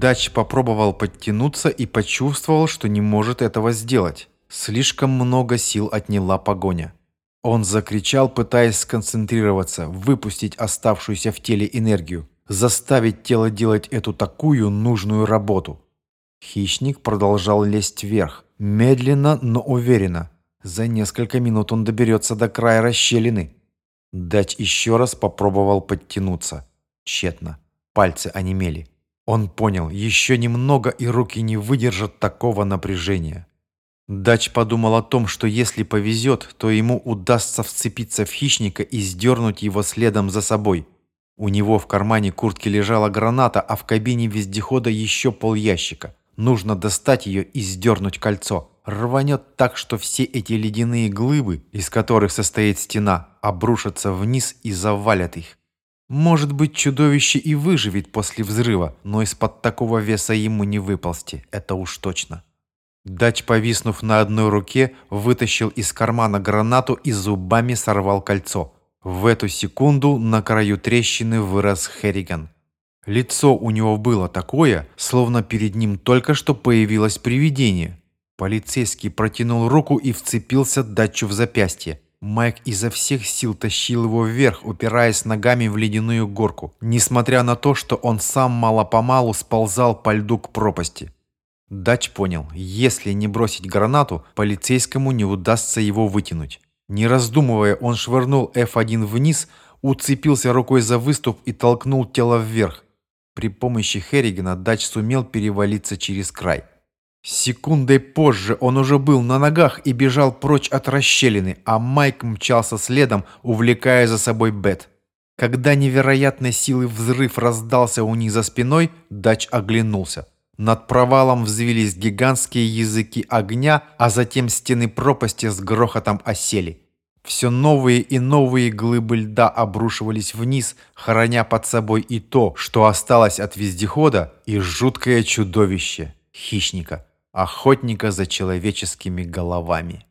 Дач попробовал подтянуться и почувствовал, что не может этого сделать. Слишком много сил отняла погоня. Он закричал, пытаясь сконцентрироваться, выпустить оставшуюся в теле энергию, заставить тело делать эту такую нужную работу. Хищник продолжал лезть вверх, медленно, но уверенно. За несколько минут он доберется до края расщелины. Дач еще раз попробовал подтянуться. Тщетно. Пальцы онемели. Он понял, еще немного и руки не выдержат такого напряжения. Дач подумал о том, что если повезет, то ему удастся вцепиться в хищника и сдернуть его следом за собой. У него в кармане куртки лежала граната, а в кабине вездехода еще полящика. Нужно достать ее и сдернуть кольцо. Рванет так, что все эти ледяные глыбы, из которых состоит стена, обрушатся вниз и завалят их. Может быть, чудовище и выживет после взрыва, но из-под такого веса ему не выползти, это уж точно. Дач, повиснув на одной руке, вытащил из кармана гранату и зубами сорвал кольцо. В эту секунду на краю трещины вырос Херриган. Лицо у него было такое, словно перед ним только что появилось привидение. Полицейский протянул руку и вцепился Датчу в запястье. Майк изо всех сил тащил его вверх, упираясь ногами в ледяную горку, несмотря на то, что он сам мало-помалу сползал по льду к пропасти. Дач понял, если не бросить гранату, полицейскому не удастся его вытянуть. Не раздумывая, он швырнул F1 вниз, уцепился рукой за выступ и толкнул тело вверх. При помощи Херригана Дач сумел перевалиться через край. Секундой позже он уже был на ногах и бежал прочь от расщелины, а Майк мчался следом, увлекая за собой Бет. Когда невероятной силы взрыв раздался у них за спиной, Дач оглянулся. Над провалом взвились гигантские языки огня, а затем стены пропасти с грохотом осели. Все новые и новые глыбы льда обрушивались вниз, храня под собой и то, что осталось от вездехода, и жуткое чудовище – хищника охотника за человеческими головами.